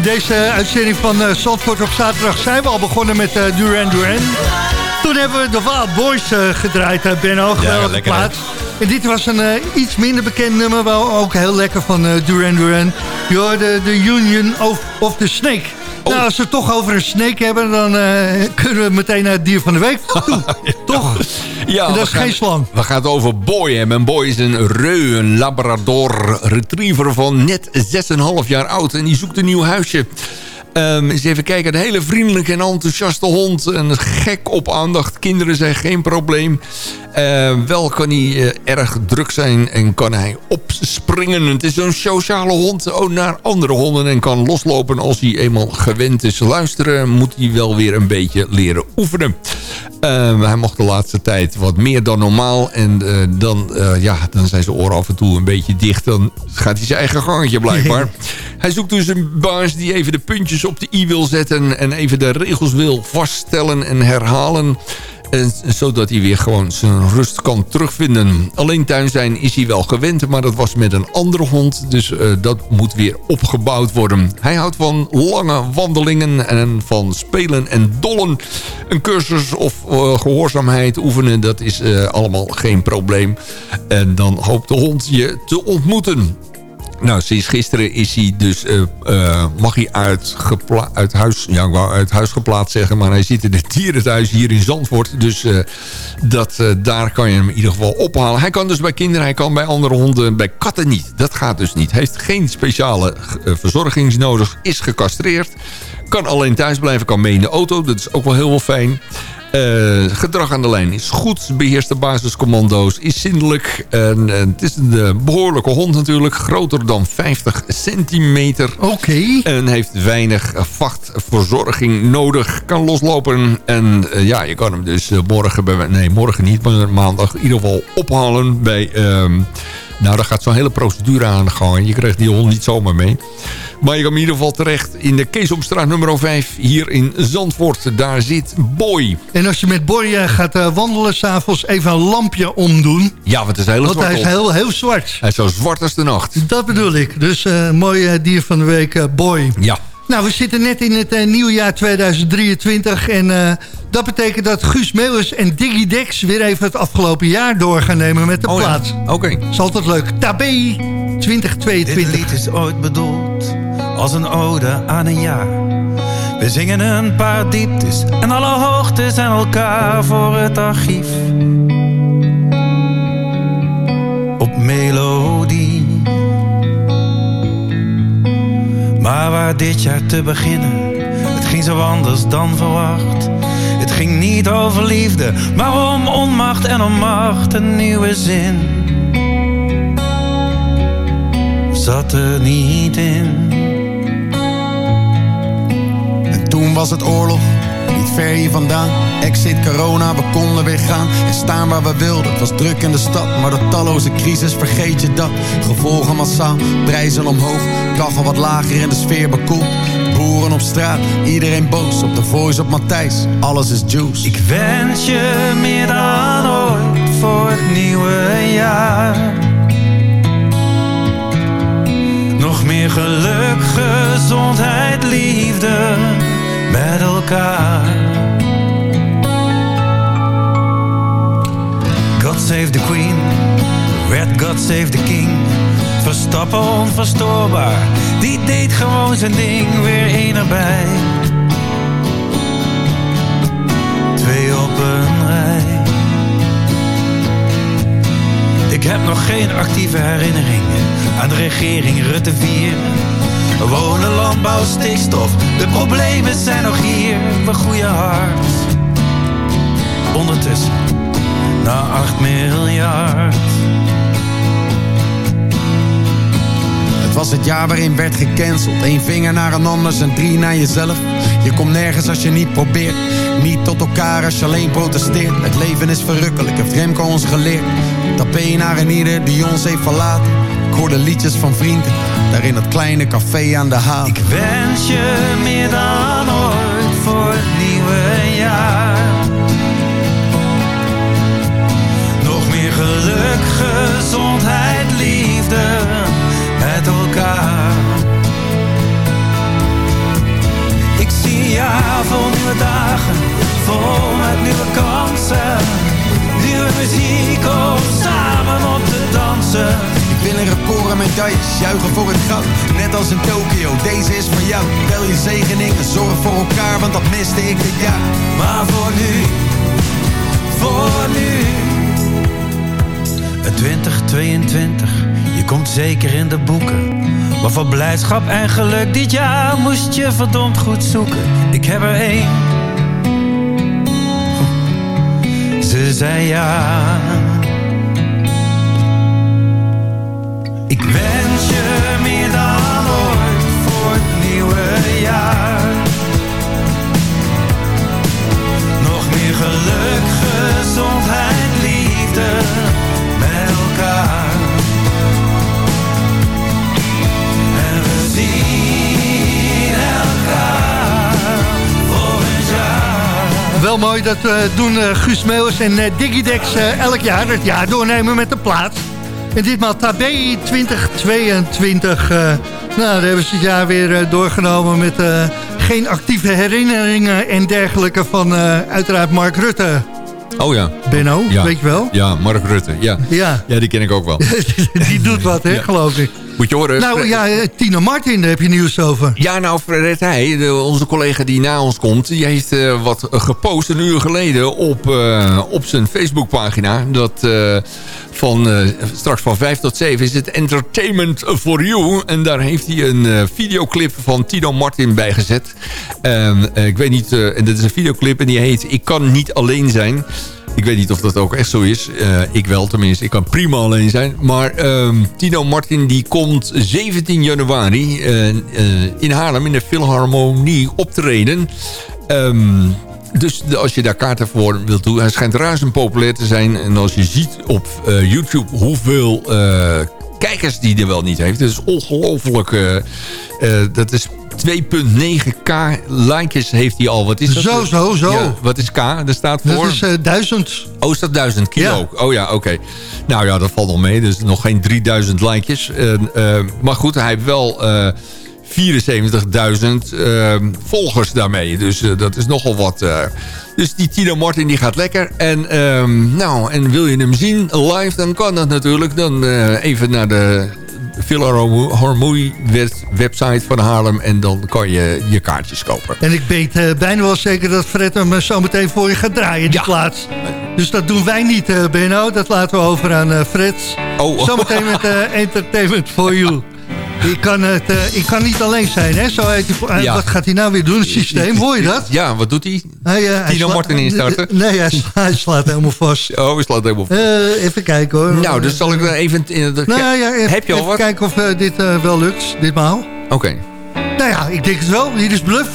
In deze uitzending van uh, Zandvoort op zaterdag zijn we al begonnen met uh, Duran Duran. Toen hebben we de Wild Boys uh, gedraaid, uh, Benno. Ja, plaats. En dit was een iets minder bekend nummer, wel ook heel lekker van Duran Duran. Je hoorde de Union of, of the Snake. Oh. Nou, als we het toch over een snake hebben, dan kunnen we meteen naar het dier van de week toe. Toch? Ja, en dat is geen slang. We gaan het over Boy hebben. En Boy is een reu, een labrador retriever van net 6,5 jaar oud. En die zoekt een nieuw huisje. Um, eens even kijken. Een hele vriendelijke en enthousiaste hond. Een gek op aandacht. Kinderen zijn geen probleem. Uh, wel kan hij uh, erg druk zijn en kan hij opspringen. Het is een sociale hond ook naar andere honden en kan loslopen als hij eenmaal gewend is luisteren. Moet hij wel weer een beetje leren oefenen. Uh, hij mocht de laatste tijd wat meer dan normaal. En uh, dan, uh, ja, dan zijn zijn oren af en toe een beetje dicht. Dan gaat hij zijn eigen gangetje blijkbaar. hij zoekt dus een baas die even de puntjes op de i wil zetten... en even de regels wil vaststellen en herhalen... En, zodat hij weer gewoon zijn rust kan terugvinden. Alleen tuin zijn is hij wel gewend, maar dat was met een andere hond. Dus uh, dat moet weer opgebouwd worden. Hij houdt van lange wandelingen en van spelen en dollen. Een cursus of uh, gehoorzaamheid oefenen, dat is uh, allemaal geen probleem. En dan hoopt de hond je te ontmoeten. Nou, sinds gisteren is hij dus, uh, uh, mag hij uit, uit, huis, ja, ik uit huis geplaatst zeggen, maar hij zit in het dierenthuis hier in Zandvoort. Dus uh, dat, daar kan je hem in ieder geval ophalen. Hij kan dus bij kinderen, hij kan bij andere honden, bij katten niet. Dat gaat dus niet. Hij heeft geen speciale verzorging nodig, is gecastreerd. Kan alleen thuis blijven, kan mee in de auto. Dat is ook wel heel wel fijn. Uh, gedrag aan de lijn is goed. Beheerst de basiscommando's. Is zindelijk. En, en het is een uh, behoorlijke hond natuurlijk. Groter dan 50 centimeter. Oké. Okay. En heeft weinig vachtverzorging nodig. Kan loslopen. En uh, ja, je kan hem dus morgen... Bij, nee, morgen niet. Maar maandag in ieder geval ophalen bij... Nou, daar gaat zo'n hele procedure aan de gang. Je krijgt die hond niet zomaar mee. Maar je kan in ieder geval terecht in de Keesomstraat nummer 5 hier in Zandvoort. Daar zit Boy. En als je met Boy uh, gaat uh, wandelen s'avonds even een lampje omdoen. Ja, want het is heel zwart. Want hij is heel, heel zwart. Hij is zo zwart als de nacht. Dat bedoel ik. Dus uh, mooi dier van de week, Boy. Ja. Nou, we zitten net in het uh, nieuwjaar 2023 en uh, dat betekent dat Guus Meeuwis en Diggy Dex weer even het afgelopen jaar door gaan nemen met de oh, plaats. Ja. Oké. Okay. Is altijd leuk. Tabé 2022. Dit lied is ooit bedoeld als een ode aan een jaar. We zingen een paar dieptes en alle hoogtes aan elkaar voor het archief. Op melodie. Maar waar dit jaar te beginnen, het ging zo anders dan verwacht. Het ging niet over liefde, maar om onmacht en om macht, een nieuwe zin. Zat er niet in. En toen was het oorlog, niet ver hier vandaan. Exit corona, we konden weer gaan en staan waar we wilden. Het was druk in de stad, maar door talloze crisis vergeet je dat. Gevolgen massaal, prijzen omhoog, kachel wat lager in de sfeer bekoeld. Boeren op straat, iedereen boos, op de voice op Matthijs, alles is juice. Ik wens je meer dan ooit voor het nieuwe jaar. Nog meer geluk, gezondheid, liefde met elkaar. God save the queen, red God save the king. Verstappen onverstoorbaar, die deed gewoon zijn ding weer één erbij. Twee op een rij. Ik heb nog geen actieve herinneringen aan de regering Rutte 4. Wonen, landbouw, stikstof, de problemen zijn nog hier. We groeien hard. Ondertussen, na 8 miljard. Het was het jaar waarin werd gecanceld. Eén vinger naar een ander en drie naar jezelf. Je komt nergens als je niet probeert. Niet tot elkaar als je alleen protesteert. Het leven is verrukkelijk, heeft Remco ons geleerd. Tapé naar een ieder die ons heeft verlaten. Ik hoorde liedjes van vrienden, daar in dat kleine café aan de haven. Ik wens je meer dan ooit voor het nieuwe jaar. Nog meer geluk, gezondheid, liefde met elkaar. klaar voor nieuwe dagen, vol met nieuwe kansen. Nieuwe muziek om samen op te dansen. Ik wil een record en medailles, juichen voor het goud. Net als in Tokio, deze is voor jou. Bel je zegeningen, zorg voor elkaar, want dat miste ik dit jaar. Maar voor nu, voor nu. Het 2022, je komt zeker in de boeken. Maar voor blijdschap en geluk dit jaar moest je verdomd goed zoeken. Ik heb er één. Ze zei ja. Wel mooi, dat eh, doen eh, Guus Meeuwis en eh, Digidex elk jaar. Het jaar doornemen met de plaat. En ditmaal Tabé 2022. eh, nou, daar hebben ze het jaar weer doorgenomen met geen actieve herinneringen en dergelijke van uiteraard Mark Rutte. Oh ja. Benno, Ja. weet je wel? Ja, Mark Rutte. Ja. Ja, ja, die ken ik ook wel. die doet wat, hè, geloof ik. Moet je horen. Nou ja, eh, Tina Martin, daar heb je nieuws over. Ja, nou, Fred Heij, de- onze collega die na ons komt... die heeft eh, wat gepost een uur geleden op, eh, op zijn Facebookpagina. Dat eh, van straks van 5 tot 7 is het Entertainment for You. En daar heeft hij een videoclip van Tino Martin bijgezet. En, eh, ik weet niet, en dat is een videoclip en die heet Ik kan niet alleen zijn... Ik weet niet of dat ook echt zo is. Eh, ik wel tenminste. Ik kan prima alleen zijn. Maar ehm, Tino Martin die komt 17 januari eh, eh, in Haarlem in de Philharmonie optreden. Ehm, dus als je daar kaarten voor wilt doen... Hij schijnt razend populair te zijn. En als je ziet op YouTube hoeveel kijkers die er wel niet heeft... Dat is ongelooflijk. dat is 2,9k likes heeft hij al. Wat is dat? Zo, zo, zo. Ja, wat is K? Dat staat voor... Dat is eh, duizend. Oh, is dat 1000 kilo? Ja. Oh ja, oké. Nou ja, dat valt nog mee. Dus nog geen 3000 likejes. En, eh, maar goed, hij heeft wel eh 74.000 eh, volgers daarmee. Dus dat is nogal wat. dus die Tino Martin die gaat lekker. En, ehm, nou, en wil je hem zien live, dan kan dat natuurlijk. Dan even naar de Philharmonie web- website van Haarlem. En dan kan je je kaartjes kopen. En ik weet eh, bijna wel zeker dat Fred hem eh, zo meteen voor je gaat draaien, die plaats. Dus dat doen wij niet, eh Benno. Dat laten we over aan eh, Fred. Oh. Zometeen met Entertainment for You. Ik kan, het, eh, ik kan niet alleen zijn, hè? Zo die, eh, Ja. Wat gaat hij nou weer doen? Het systeem, hoor je dat? Ja, wat doet hij? Hij, hij Tino Martin instarten? Nee, hij, sla- hij slaat helemaal vast. Oh, we slaat helemaal Eh, even kijken hoor. Nou, dus zal ik even... In de, Nou ja, even, Heb je al even wat? kijken of dit wel lukt, ditmaal. Oké. Nou ja, ik denk het wel. Hier is Bluff.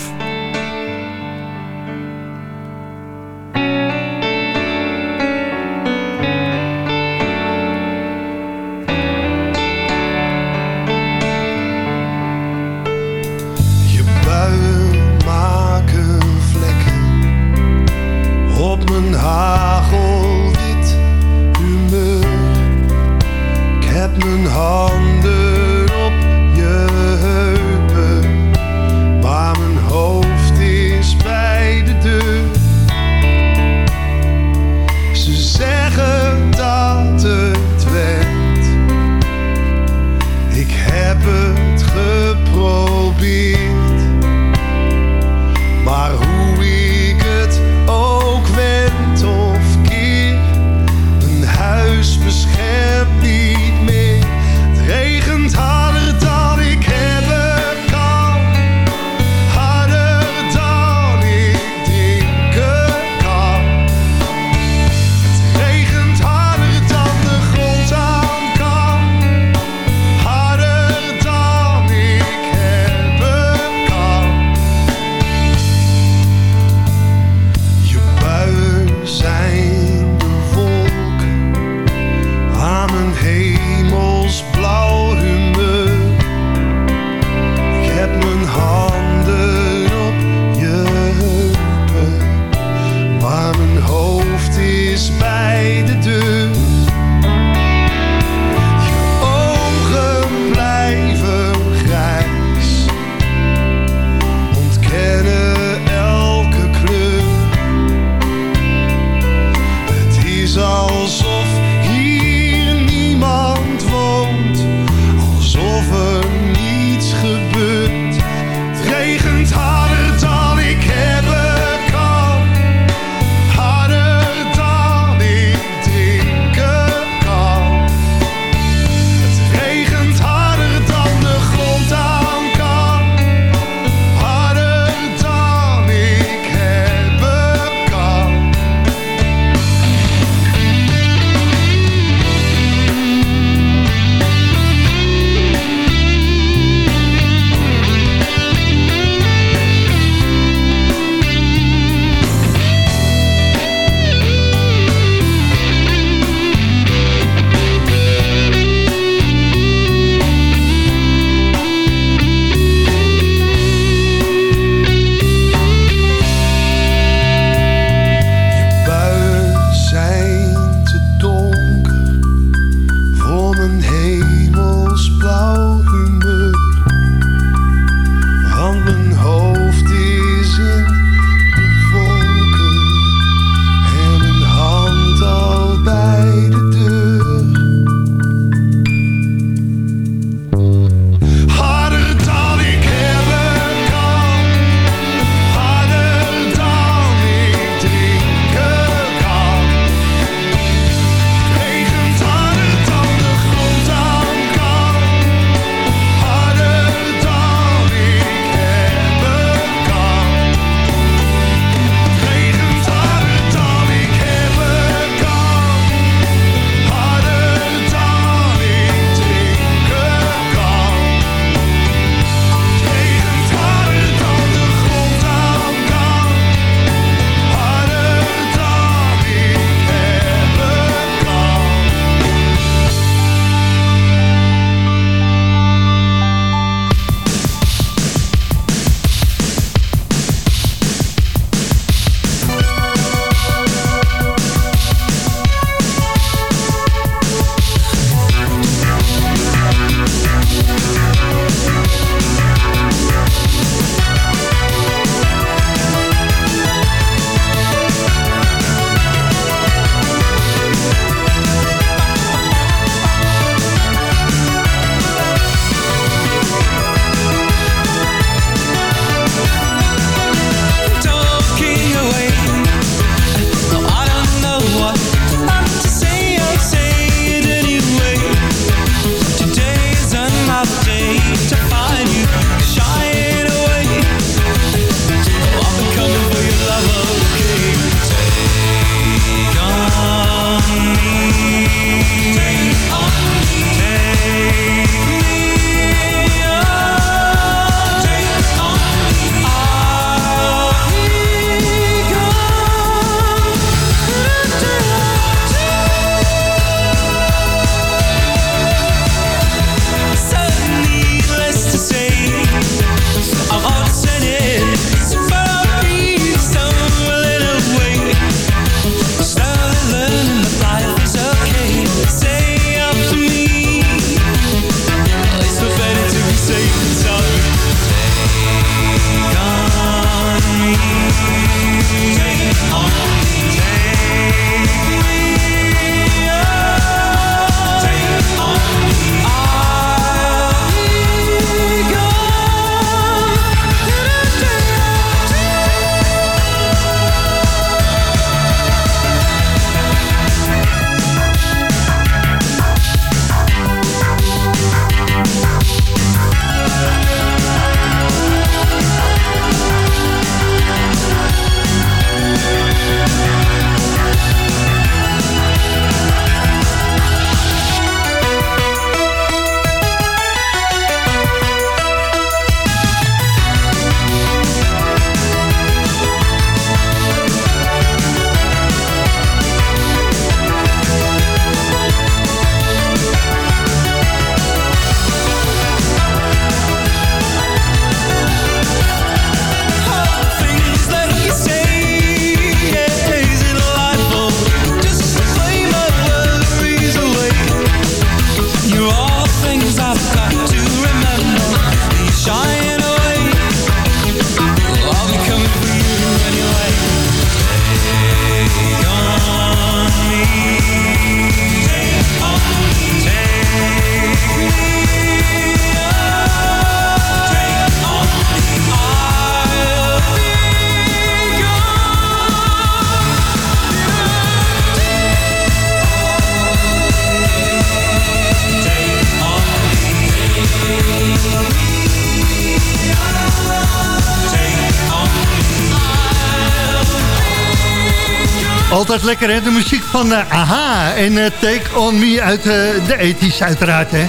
Lekker, hè? De muziek van eh, Aha en eh, Take On Me uit eh, de ethisch uiteraard, hè?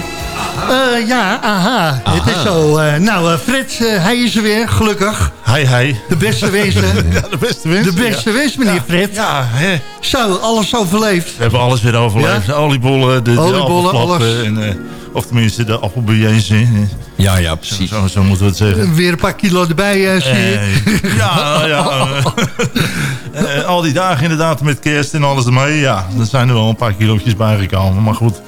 Eh, ja, aha. Het is zo. eh, nou, eh, Fred, eh, hij is er weer, gelukkig. Hi, hi. De beste wensen. Ja, de beste wens. De beste wens, meneer Fred. Ja, hè. Zo, alles overleefd. We hebben alles weer overleefd. De oliebollen, de, Oliebollen, alles. En, eh, of tenminste de appelbouillons. Ja, ja, precies. Zo, zo moeten we het zeggen. Weer een paar kilo erbij, eh, zie ik. Eh, ja, ja. eh, eh, al die dagen inderdaad met kerst en alles ermee. Ja, er zijn er wel een paar kilootjes bijgekomen. Maar goed,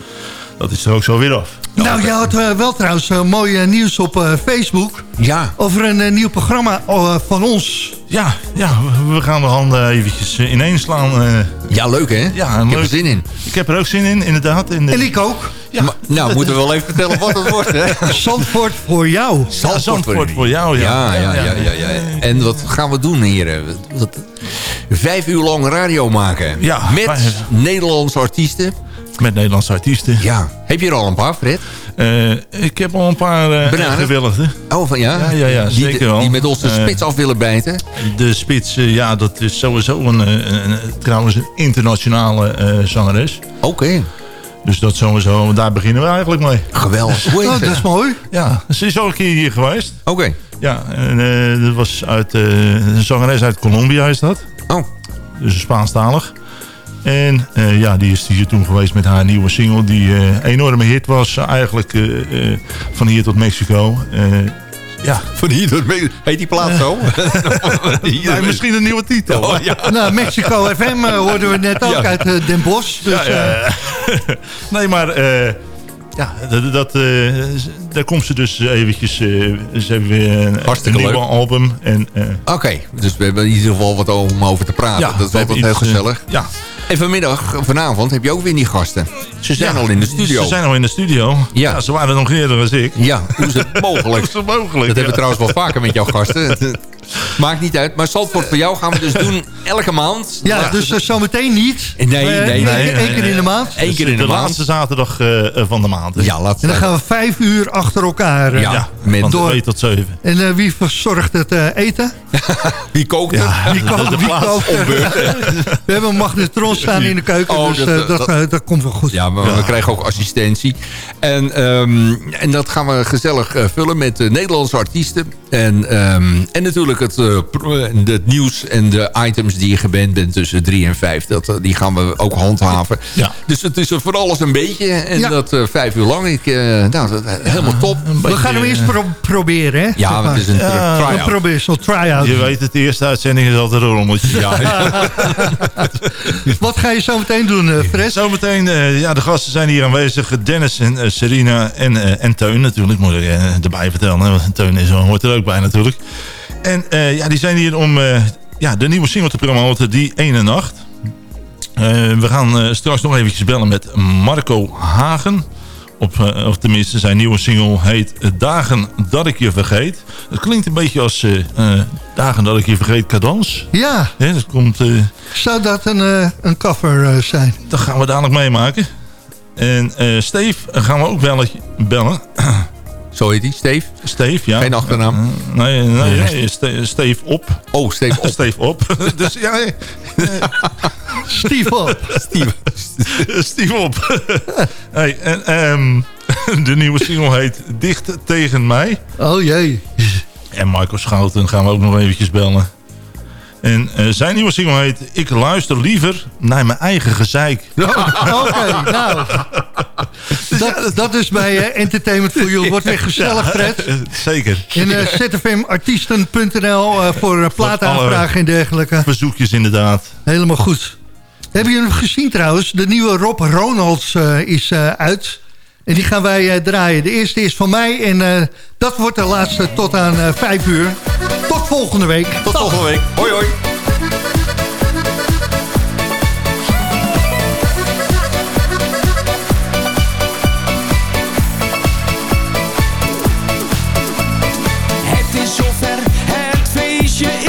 dat is er ook zo weer af. Nou, je had eh, wel trouwens uh, mooi nieuws op eh, Facebook. Ja. Over een nieuw programma eh, van ons. Ja, ja, we- we gaan de handen eventjes ineenslaan. eh. Ja, leuk hè? ja, Ik heb er zin in. Ik heb er ook zin in, inderdaad. En, eh, En ik ook. ja, Maar- nou, moeten we wel even vertellen wat het wordt hè? Zandvoort voor jou. ja, Zandvoort voor jou. Ja, ja, ja, ja, ja. En wat gaan we doen hier? Wat- Vijf uur lang radio maken. Ja, Met vijf. Nederlandse artiesten. Met Nederlandse artiesten. Ja. Heb je er al een paar, Fred? Eh, ik heb al een paar uh, Bananen? gewilligden. Oh, van ja? Ja, ja, ja, die, zeker wel. Die met ons de Eh, spits af willen bijten. De spits, eh, ja, dat is sowieso een, eh, een, een- trouwens een internationale eh, zangeres. Oké. Dus dat sowieso, daar beginnen we eigenlijk mee. Geweldig. Oh, dat is mooi. Ja, ze is al een keer hier geweest. Oké. Ja, en eh, dat was uit, eh, een zangeres uit Colombia is dat. Oh. Dus Spaanstalig. En eh, ja, die is hier toen geweest met haar nieuwe single. Die eh, een enorme hit was. Eigenlijk eh, eh, van hier tot Mexico. Eh, ja. Van hier tot mee. Heet die plaat zo? Nee, misschien een nieuwe titel. Oh, ja. Nou, Mexico FM eh, hoorden we net ook Ja. uit eh, Den Bosch. Dus, Ja, nee, maar eh, ja, dat, dat, eh, daar komt ze dus eventjes. eh, ze hebben weer een, Hartstikke leuk. album. En, eh, Oké, dus we hebben in ieder geval wat om over te praten. ja, dat is altijd heel eh, gezellig. ja. En vanmiddag, vanavond, heb je ook weer die gasten. Ze zijn Ja, al in de studio. Ze zijn al in de studio. Ja. Ja, ze waren nog eerder dan ik. Ja, hoe is het mogelijk? Dat is mogelijk. Dat hebben we trouwens wel vaker met jouw gasten. Maakt niet uit. Maar Zandvoort voor jou gaan we dus doen elke maand. ja, dus eh, zometeen niet. Nee, nee, Eh, nee, nee, Eén keer in de maand. Eén keer in de, de maand. laatste zaterdag eh, van de maand. Ja, laat En dan gaan we vijf uur achter elkaar. Ja, met van door. 2 tot 7. En eh, wie verzorgt het eh, eten? wie kookt er? Wie kookt? de Wie kookt? We hebben een magnetron staan in de keuken, Oh, dus dat- dat- dat, dat komt wel goed. Ja, maar we krijgen ook assistentie. En, ehm, en dat gaan we gezellig eh, vullen met eh, Nederlandse artiesten. En, ehm, en natuurlijk het, eh, het nieuws en de items die je gewend bent tussen drie en vijf. Dat, eh, die gaan we ook handhaven. Ja. Dus het is voor alles een beetje. En Ja. dat eh, vijf uur lang. Ik, eh, nou, dat, helemaal top. We gaan hem eerst pro- proberen, hè? Ja, het is een try-out. proberen zo'n try-out. Je weet het, de eerste uitzending is altijd een rommeltje. Ja, Wat ga je zo meteen doen, eh, Fred? Zometeen, eh, ja, de gasten zijn hier aanwezig. Dennis en eh, Serena en, eh, en Teun natuurlijk. Moet ik eh, erbij vertellen. Hè, want Teun is, hoort er ook bij natuurlijk. En eh, ja, die zijn hier om eh, ja, de nieuwe single te promoten. Die ene nacht. Eh, we gaan eh, straks nog eventjes bellen met Marco Hagen. Op, eh, of tenminste, zijn nieuwe single heet Dagen dat ik je vergeet. Het klinkt een beetje als eh, eh, Dagen dat ik je vergeet cadans. Ja, dat komt... eh, zou dat een, eh, een cover eh, zijn? dat gaan we dadelijk meemaken. En eh Steve gaan we ook bellen. bellen. Zo heet hij, Steve. Steve, ja. Geen achternaam. Eh, nee, nee, nee, Ste- Steve op. Oh, Steve. op. Steve op. dus ja, nee. Steve op. Steve. Steve op. hey, en, ehm, de nieuwe single heet Dicht tegen mij. Oh jee. En Michael Schouten gaan we ook nog eventjes bellen. En eh, zijn nieuwe single heet Ik luister liever naar mijn eigen gezeik. Oké, nou. Dat, dat is bij eh, Entertainment for You. Wordt weer gezellig, Fred. Eh, Zeker. In uh, zfmartiesten.nl voor plaataanvragen en dergelijke. Verzoekjes inderdaad. Helemaal goed. Hebben jullie hem gezien trouwens? De nieuwe Rob Ronalds is uit. En die gaan wij eh, draaien. De eerste is van mij en eh, dat wordt de laatste tot aan eh, 5 uur. Tot volgende week. Tot volgende week. Hoi hoi.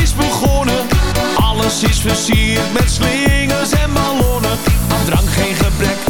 is begonnen. Alles is versierd met slingers en ballonnen. Aan drank geen gebrek